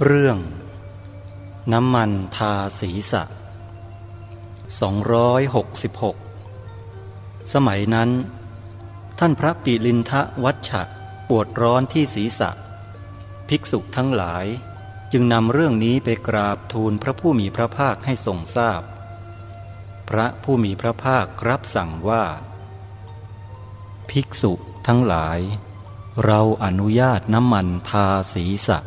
เรื่อง น้ำมันทาศีรษะ 266 สมัยนั้น ท่านพระปิลินทะวัชชะปวดร้อนที่ศีรษะ ภิกษุทั้งหลายจึงนำเรื่องนี้ไปกราบทูลพระผู้มีพระภาคให้ทรงทราบพพระผู้มีพระภาครับสั่งว่า ภิกษุทั้งหลาย เราอนุญาตน้ำมันทาศีรษะ